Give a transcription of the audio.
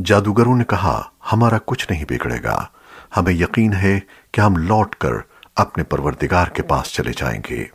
जादूगरों ने कहा, हमारा कुछ नहीं बिगड़ेगा। हमें यकीन है कि हम लौटकर अपने परवरदिगार के पास चले जाएँगे।